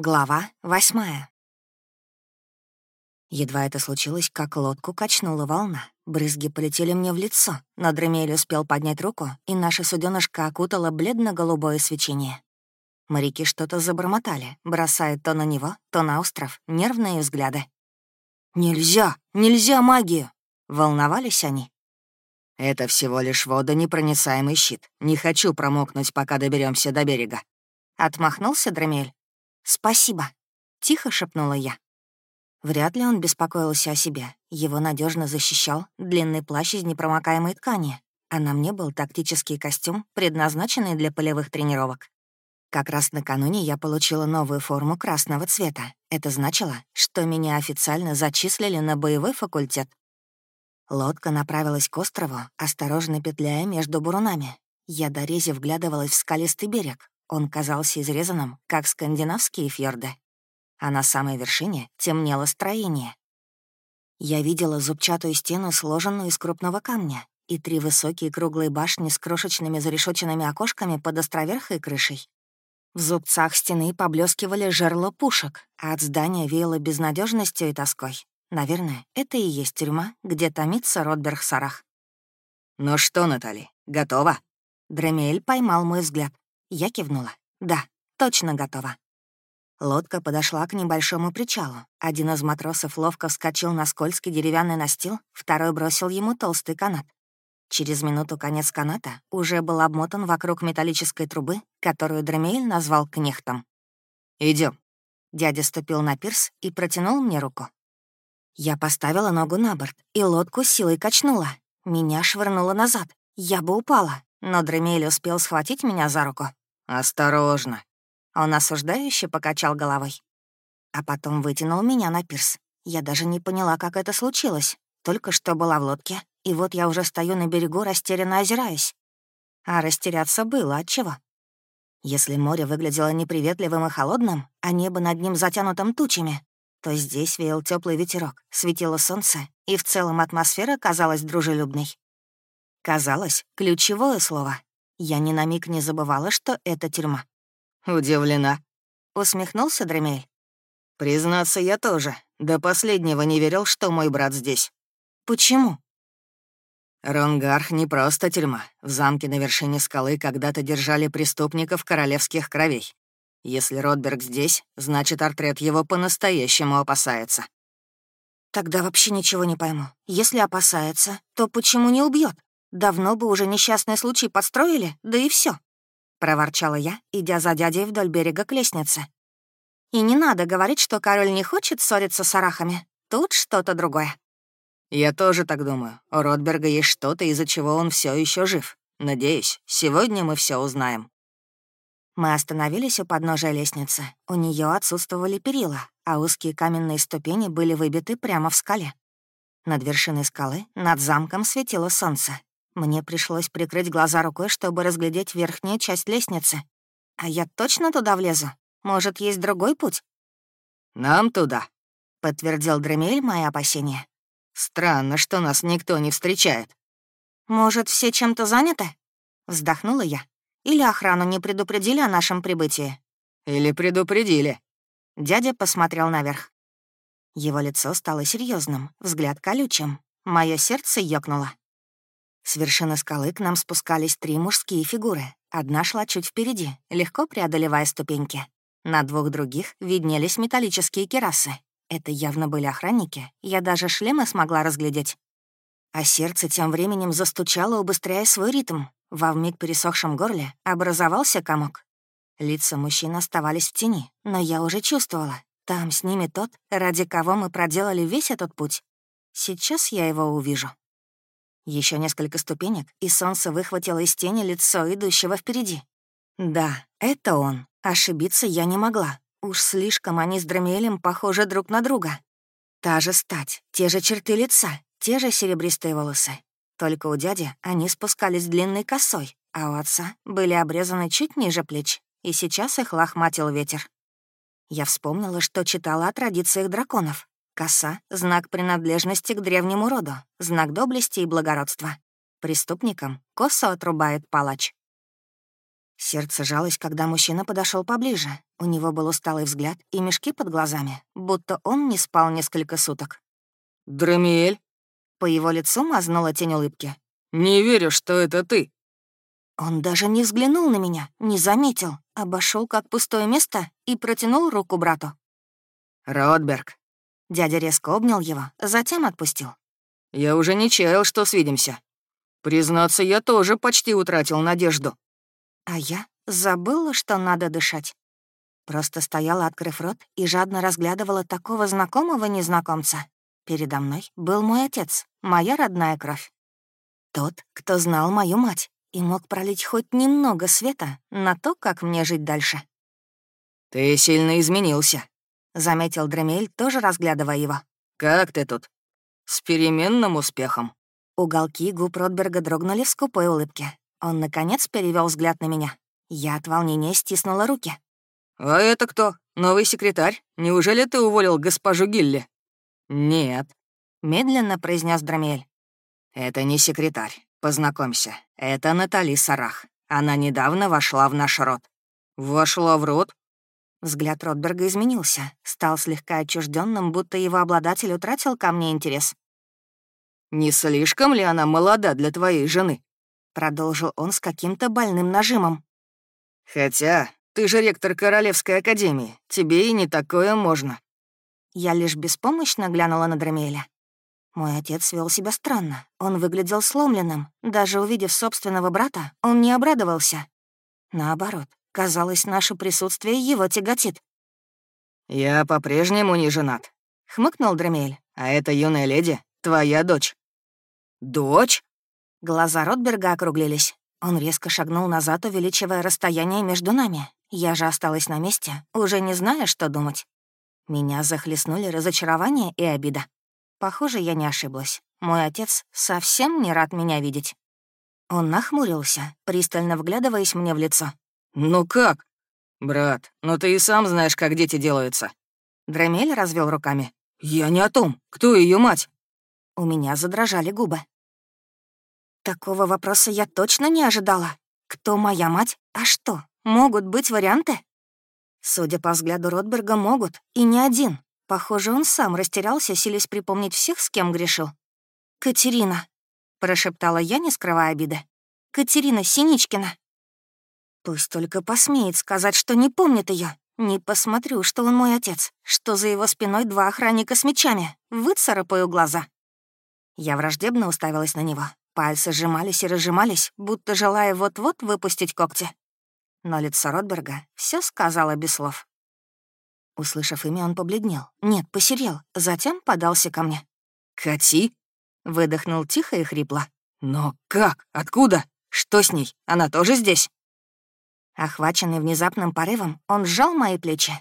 Глава восьмая. Едва это случилось, как лодку качнула волна. Брызги полетели мне в лицо, но Дремель успел поднять руку, и наша суденышка окутала бледно-голубое свечение. Моряки что-то забормотали, бросая то на него, то на остров нервные взгляды. «Нельзя! Нельзя магию!» — волновались они. «Это всего лишь водонепроницаемый щит. Не хочу промокнуть, пока доберемся до берега». Отмахнулся Дремель. «Спасибо», — тихо шепнула я. Вряд ли он беспокоился о себе. Его надежно защищал длинный плащ из непромокаемой ткани, а на мне был тактический костюм, предназначенный для полевых тренировок. Как раз накануне я получила новую форму красного цвета. Это значило, что меня официально зачислили на боевой факультет. Лодка направилась к острову, осторожно петляя между бурунами. Я до рези вглядывалась в скалистый берег, он казался изрезанным, как скандинавские фьорды. А на самой вершине темнело строение. Я видела зубчатую стену, сложенную из крупного камня, и три высокие круглые башни с крошечными зарешоченными окошками под островерхой крышей. В зубцах стены поблескивали жерла пушек, а от здания веяло безнадежностью и тоской. Наверное, это и есть тюрьма, где томится Ротберг Сарах. «Ну что, Натали, готова?» Дремель поймал мой взгляд. Я кивнула. «Да, точно готова». Лодка подошла к небольшому причалу. Один из матросов ловко вскочил на скользкий деревянный настил, второй бросил ему толстый канат. Через минуту конец каната уже был обмотан вокруг металлической трубы, которую Дремейль назвал кнехтом. Идем. Дядя ступил на пирс и протянул мне руку. Я поставила ногу на борт, и лодку силой качнула. Меня швырнуло назад. Я бы упала, но Дремейль успел схватить меня за руку. «Осторожно!» Он осуждающе покачал головой. А потом вытянул меня на пирс. Я даже не поняла, как это случилось. Только что была в лодке, и вот я уже стою на берегу, растерянно озираясь. А растеряться было от чего? Если море выглядело неприветливым и холодным, а небо над ним затянутым тучами, то здесь веял теплый ветерок, светило солнце, и в целом атмосфера казалась дружелюбной. Казалось, ключевое слово я ни на миг не забывала, что это тюрьма. «Удивлена», — усмехнулся Дремель. «Признаться, я тоже. До последнего не верил, что мой брат здесь». «Почему?» Ронгарх не просто тюрьма. В замке на вершине скалы когда-то держали преступников королевских кровей. Если Ротберг здесь, значит, артрет его по-настоящему опасается. Тогда вообще ничего не пойму. Если опасается, то почему не убьет? Давно бы уже несчастный случай подстроили, да и все. проворчала я, идя за дядей вдоль берега к лестнице. И не надо говорить, что король не хочет ссориться с арахами. Тут что-то другое. Я тоже так думаю. У Ротберга есть что-то, из-за чего он все еще жив. Надеюсь, сегодня мы все узнаем. Мы остановились у подножия лестницы. У нее отсутствовали перила, а узкие каменные ступени были выбиты прямо в скале. Над вершиной скалы, над замком светило солнце. Мне пришлось прикрыть глаза рукой, чтобы разглядеть верхнюю часть лестницы. А я точно туда влезу? Может, есть другой путь? «Нам туда», — подтвердил Дремель мои опасения. «Странно, что нас никто не встречает». «Может, все чем-то заняты?» — вздохнула я. «Или охрану не предупредили о нашем прибытии?» «Или предупредили». Дядя посмотрел наверх. Его лицо стало серьезным, взгляд колючим. Мое сердце ёкнуло. С вершины скалы к нам спускались три мужские фигуры. Одна шла чуть впереди, легко преодолевая ступеньки. На двух других виднелись металлические керасы. Это явно были охранники, я даже шлемы смогла разглядеть. А сердце тем временем застучало, убыстряя свой ритм. Во вмиг пересохшем горле образовался комок. Лица мужчин оставались в тени, но я уже чувствовала. Там с ними тот, ради кого мы проделали весь этот путь. Сейчас я его увижу. Еще несколько ступенек, и солнце выхватило из тени лицо идущего впереди. Да, это он. Ошибиться я не могла. Уж слишком они с Драмиэлем похожи друг на друга. Та же стать, те же черты лица, те же серебристые волосы. Только у дяди они спускались длинной косой, а у отца были обрезаны чуть ниже плеч, и сейчас их лохматил ветер. Я вспомнила, что читала о традициях драконов. Коса — знак принадлежности к древнему роду, знак доблести и благородства. Преступникам косу отрубает палач. Сердце жалось, когда мужчина подошел поближе. У него был усталый взгляд и мешки под глазами, будто он не спал несколько суток. «Драмиэль?» По его лицу мазнула тень улыбки. «Не верю, что это ты». Он даже не взглянул на меня, не заметил, обошел как пустое место и протянул руку брату. «Ротберг». Дядя резко обнял его, затем отпустил. «Я уже не чаял, что свидимся. Признаться, я тоже почти утратил надежду». А я забыла, что надо дышать. Просто стояла, открыв рот, и жадно разглядывала такого знакомого незнакомца. Передо мной был мой отец, моя родная кровь. Тот, кто знал мою мать и мог пролить хоть немного света на то, как мне жить дальше. «Ты сильно изменился», — заметил Дремель, тоже разглядывая его. «Как ты тут?» «С переменным успехом». Уголки губ Ротберга дрогнули в скупой улыбке. Он, наконец, перевел взгляд на меня. Я от волнения стиснула руки. «А это кто? Новый секретарь? Неужели ты уволил госпожу Гилли?» «Нет», — медленно произнес Драмель. «Это не секретарь. Познакомься. Это Натали Сарах. Она недавно вошла в наш род». «Вошла в род?» Взгляд Ротберга изменился, стал слегка отчужденным, будто его обладатель утратил ко мне интерес. «Не слишком ли она молода для твоей жены?» Продолжил он с каким-то больным нажимом. «Хотя ты же ректор Королевской Академии, тебе и не такое можно». Я лишь беспомощно глянула на Драмеля. Мой отец вел себя странно. Он выглядел сломленным. Даже увидев собственного брата, он не обрадовался. Наоборот, казалось, наше присутствие его тяготит. «Я по-прежнему не женат», — хмыкнул Драмель. «А эта юная леди — твоя дочь». «Дочь?» Глаза Ротберга округлились. Он резко шагнул назад, увеличивая расстояние между нами. Я же осталась на месте, уже не зная, что думать. Меня захлестнули разочарование и обида. Похоже, я не ошиблась. Мой отец совсем не рад меня видеть. Он нахмурился, пристально вглядываясь мне в лицо. «Ну как?» «Брат, ну ты и сам знаешь, как дети делаются». Драмель развел руками. «Я не о том. Кто ее мать?» У меня задрожали губы. Такого вопроса я точно не ожидала. Кто моя мать? А что, могут быть варианты? Судя по взгляду Ротберга, могут, и не один. Похоже, он сам растерялся, силясь припомнить всех, с кем грешил. «Катерина», — прошептала я, не скрывая обиды. «Катерина Синичкина». Пусть только посмеет сказать, что не помнит ее. Не посмотрю, что он мой отец, что за его спиной два охранника с мечами. Выцарапаю глаза. Я враждебно уставилась на него. Пальцы сжимались и разжимались, будто желая вот-вот выпустить когти. Но лицо Ротберга все сказала без слов. Услышав имя, он побледнел. Нет, посерел. Затем подался ко мне. «Кати?» — выдохнул тихо и хрипло. «Но как? Откуда? Что с ней? Она тоже здесь?» Охваченный внезапным порывом, он сжал мои плечи.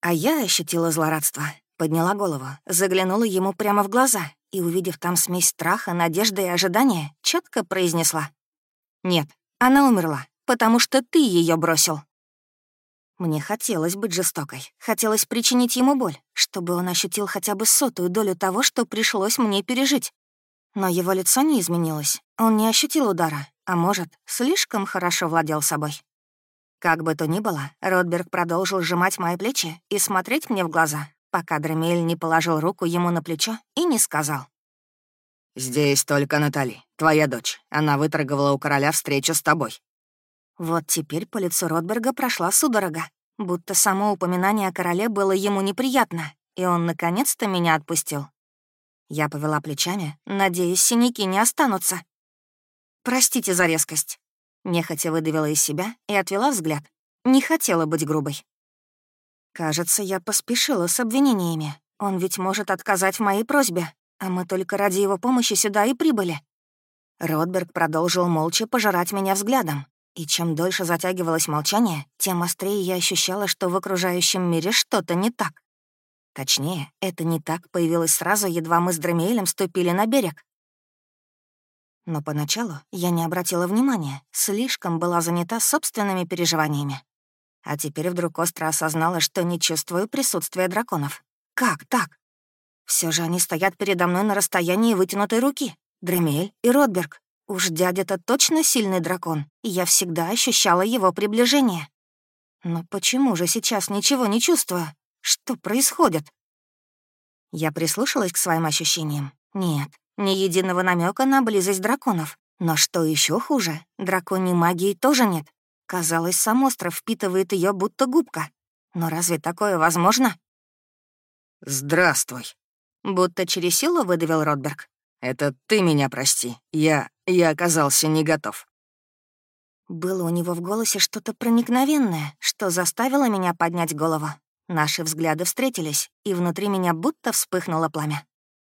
А я ощутила злорадство. Подняла голову, заглянула ему прямо в глаза и, увидев там смесь страха, надежды и ожидания, четко произнесла. «Нет, она умерла, потому что ты ее бросил». Мне хотелось быть жестокой, хотелось причинить ему боль, чтобы он ощутил хотя бы сотую долю того, что пришлось мне пережить. Но его лицо не изменилось, он не ощутил удара, а может, слишком хорошо владел собой. Как бы то ни было, Ротберг продолжил сжимать мои плечи и смотреть мне в глаза, пока Дремель не положил руку ему на плечо и не сказал. «Здесь только Натали, твоя дочь. Она выторговала у короля встречу с тобой». Вот теперь по лицу Ротберга прошла судорога, будто само упоминание о короле было ему неприятно, и он наконец-то меня отпустил. Я повела плечами, надеясь, синяки не останутся. «Простите за резкость», — нехотя выдавила из себя и отвела взгляд. Не хотела быть грубой. Кажется, я поспешила с обвинениями. Он ведь может отказать в моей просьбе, а мы только ради его помощи сюда и прибыли. Ротберг продолжил молча пожирать меня взглядом. И чем дольше затягивалось молчание, тем острее я ощущала, что в окружающем мире что-то не так. Точнее, это не так появилось сразу, едва мы с Драмиэлем ступили на берег. Но поначалу я не обратила внимания, слишком была занята собственными переживаниями. А теперь вдруг остро осознала, что не чувствую присутствия драконов. Как так? Все же они стоят передо мной на расстоянии вытянутой руки. Дремель и Ротберг. Уж дядя-то точно сильный дракон, и я всегда ощущала его приближение. Но почему же сейчас ничего не чувствую? Что происходит? Я прислушалась к своим ощущениям. Нет, ни единого намека на близость драконов. Но что еще хуже, драконьей магии тоже нет. Казалось, сам остров впитывает ее будто губка. Но разве такое возможно? «Здравствуй», — будто через силу выдавил Ротберг. «Это ты меня прости. Я... я оказался не готов». Было у него в голосе что-то проникновенное, что заставило меня поднять голову. Наши взгляды встретились, и внутри меня будто вспыхнуло пламя.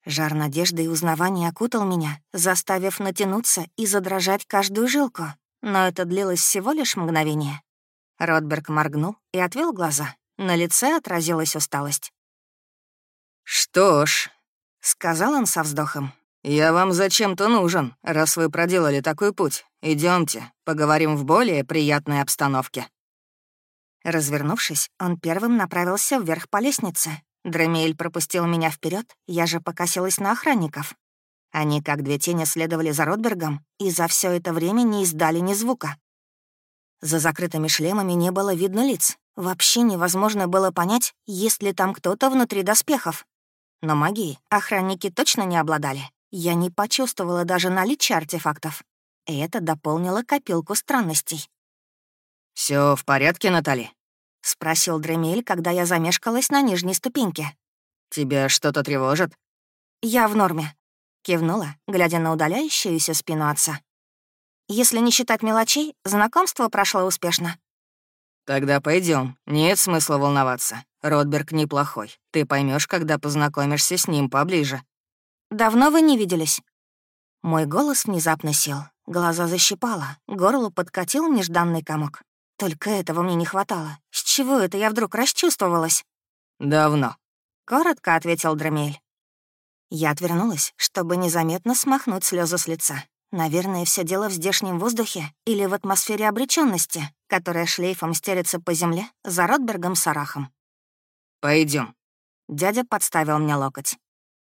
Жар надежды и узнавания окутал меня, заставив натянуться и задрожать каждую жилку. Но это длилось всего лишь мгновение. Ротберг моргнул и отвел глаза. На лице отразилась усталость. «Что ж», — сказал он со вздохом, — «я вам зачем-то нужен, раз вы проделали такой путь. Идемте, поговорим в более приятной обстановке». Развернувшись, он первым направился вверх по лестнице. Дремель пропустил меня вперед, я же покосилась на охранников. Они, как две тени, следовали за Ротбергом и за все это время не издали ни звука. За закрытыми шлемами не было видно лиц. Вообще невозможно было понять, есть ли там кто-то внутри доспехов. Но магией охранники точно не обладали. Я не почувствовала даже наличие артефактов. И это дополнило копилку странностей. Все в порядке, Натали?» — спросил Дремель, когда я замешкалась на нижней ступеньке. «Тебя что-то тревожит?» «Я в норме», — кивнула, глядя на удаляющуюся спину отца. «Если не считать мелочей, знакомство прошло успешно». «Тогда пойдем. Нет смысла волноваться. Ротберг неплохой. Ты поймешь, когда познакомишься с ним поближе». «Давно вы не виделись?» Мой голос внезапно сел. Глаза защипало, горло подкатил нежданный комок. Только этого мне не хватало. С чего это я вдруг расчувствовалась? «Давно», — коротко ответил Драмель. Я отвернулась, чтобы незаметно смахнуть слезы с лица. Наверное, все дело в здешнем воздухе или в атмосфере обреченности, которая шлейфом стелется по земле за Ротбергом Сарахом. Пойдем. Дядя подставил мне локоть.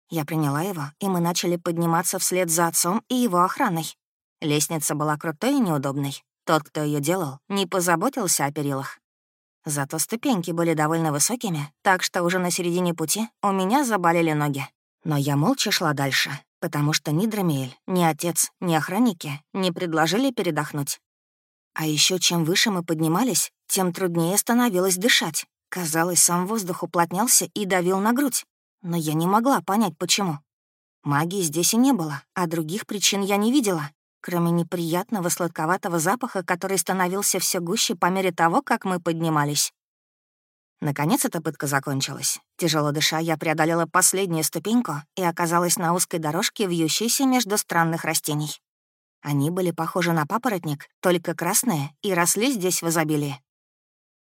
Я приняла его, и мы начали подниматься вслед за отцом и его охраной. Лестница была крутой и неудобной. Тот, кто ее делал, не позаботился о перилах. Зато ступеньки были довольно высокими, так что уже на середине пути у меня заболели ноги. Но я молча шла дальше, потому что ни Драмиэль, ни отец, ни охранники не предложили передохнуть. А еще чем выше мы поднимались, тем труднее становилось дышать. Казалось, сам воздух уплотнялся и давил на грудь. Но я не могла понять, почему. Магии здесь и не было, а других причин я не видела, кроме неприятного сладковатого запаха, который становился все гуще по мере того, как мы поднимались. Наконец эта пытка закончилась. Тяжело дыша, я преодолела последнюю ступеньку и оказалась на узкой дорожке, вьющейся между странных растений. Они были похожи на папоротник, только красные, и росли здесь в изобилии.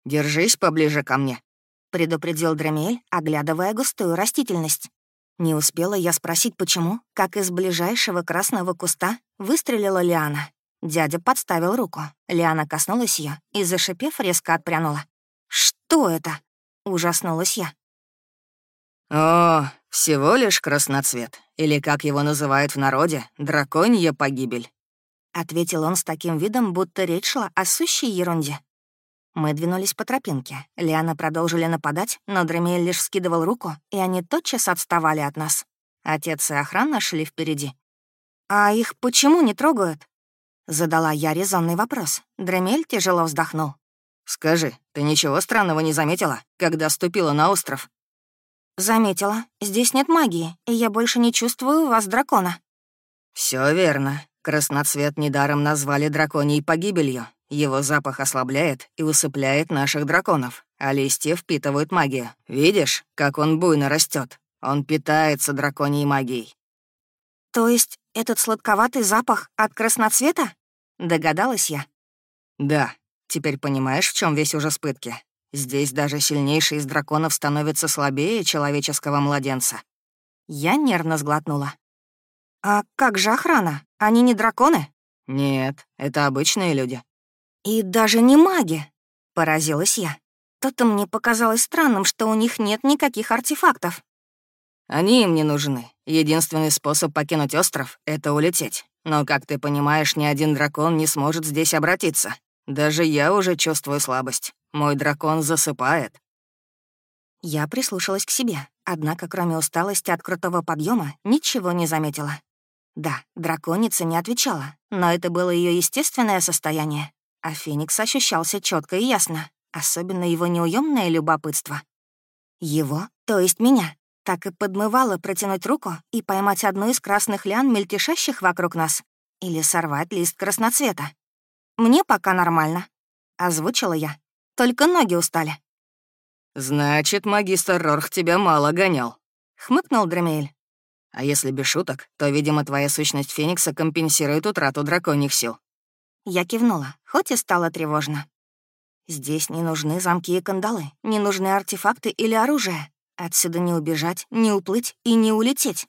«Держись поближе ко мне», — предупредил Дремель, оглядывая густую растительность. Не успела я спросить, почему, как из ближайшего красного куста выстрелила Лиана. Дядя подставил руку. Лиана коснулась ее и, зашипев, резко отпрянула. «Что это?» — ужаснулась я. «О, всего лишь красноцвет, или, как его называют в народе, драконья погибель», — ответил он с таким видом, будто речь шла о сущей ерунде. Мы двинулись по тропинке. Лиана продолжили нападать, но Дремель лишь скидывал руку, и они тотчас отставали от нас. Отец и охрана шли впереди. «А их почему не трогают?» Задала я резонный вопрос. Дремель тяжело вздохнул. «Скажи, ты ничего странного не заметила, когда ступила на остров?» «Заметила. Здесь нет магии, и я больше не чувствую вас дракона». Все верно. Красноцвет недаром назвали драконьей погибелью. Его запах ослабляет и усыпляет наших драконов, а листья впитывают магию. Видишь, как он буйно растет? Он питается драконьей магией». «То есть этот сладковатый запах от красноцвета?» — догадалась я. «Да. Теперь понимаешь, в чем весь ужас пытки? Здесь даже сильнейший из драконов становится слабее человеческого младенца». Я нервно сглотнула. «А как же охрана? Они не драконы?» «Нет, это обычные люди». «И даже не маги», — поразилась я. То-то мне показалось странным, что у них нет никаких артефактов. «Они им не нужны. Единственный способ покинуть остров — это улететь. Но, как ты понимаешь, ни один дракон не сможет здесь обратиться. Даже я уже чувствую слабость. Мой дракон засыпает». Я прислушалась к себе, однако кроме усталости от крутого подъема ничего не заметила. Да, драконица не отвечала, но это было ее естественное состояние, а Феникс ощущался четко и ясно, особенно его неуемное любопытство. Его, то есть меня, так и подмывало протянуть руку и поймать одну из красных лян, мельтешащих вокруг нас, или сорвать лист красноцвета. «Мне пока нормально», — озвучила я. «Только ноги устали». «Значит, магистр Рорх тебя мало гонял», — хмыкнул Дремель. «А если без шуток, то, видимо, твоя сущность Феникса компенсирует утрату драконьих сил». Я кивнула, хоть и стало тревожно. Здесь не нужны замки и кандалы, не нужны артефакты или оружие. Отсюда не убежать, не уплыть и не улететь.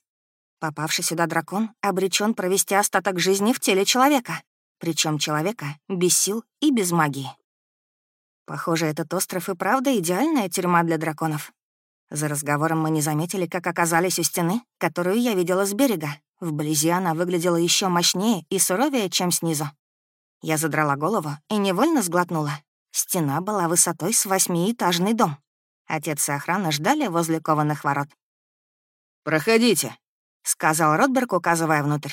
Попавший сюда дракон обречен провести остаток жизни в теле человека, причем человека без сил и без магии. Похоже, этот остров и правда идеальная тюрьма для драконов. За разговором мы не заметили, как оказались у стены, которую я видела с берега. Вблизи она выглядела еще мощнее и суровее, чем снизу. Я задрала голову и невольно сглотнула. Стена была высотой с восьмиэтажный дом. Отец и охрана ждали возле кованых ворот. «Проходите», — сказал Ротберг, указывая внутрь.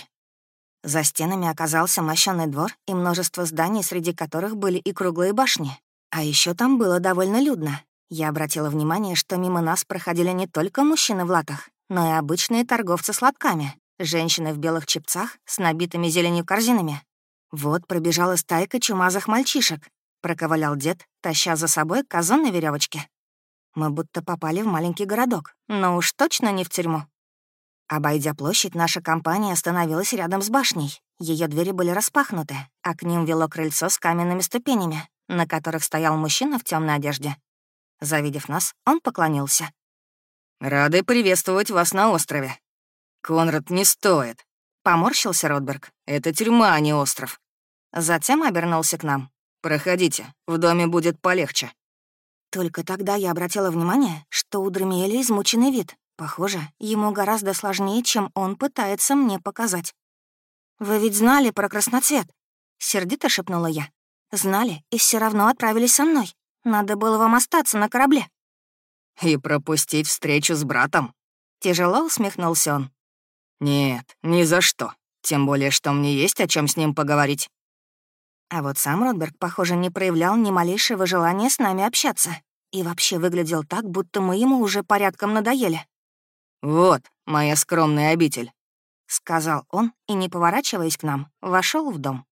За стенами оказался мощёный двор и множество зданий, среди которых были и круглые башни. А еще там было довольно людно. Я обратила внимание, что мимо нас проходили не только мужчины в латах, но и обычные торговцы с лотками, женщины в белых чепцах с набитыми зеленью корзинами. Вот пробежала стайка чумазых мальчишек. Проковылял дед, таща за собой козу на веревочке. Мы будто попали в маленький городок, но уж точно не в тюрьму. Обойдя площадь, наша компания остановилась рядом с башней. Ее двери были распахнуты, а к ним вело крыльцо с каменными ступенями, на которых стоял мужчина в темной одежде. Завидев нас, он поклонился. «Рады приветствовать вас на острове. Конрад, не стоит», — поморщился Ротберг. «Это тюрьма, а не остров». Затем обернулся к нам. «Проходите, в доме будет полегче». Только тогда я обратила внимание, что у Дремиэля измученный вид, Похоже, ему гораздо сложнее, чем он пытается мне показать. «Вы ведь знали про красноцвет?» — сердито шепнула я. «Знали и все равно отправились со мной. Надо было вам остаться на корабле». «И пропустить встречу с братом?» — тяжело усмехнулся он. «Нет, ни за что. Тем более, что мне есть о чем с ним поговорить». А вот сам Ротберг, похоже, не проявлял ни малейшего желания с нами общаться. И вообще выглядел так, будто мы ему уже порядком надоели. «Вот моя скромная обитель», — сказал он и, не поворачиваясь к нам, вошел в дом.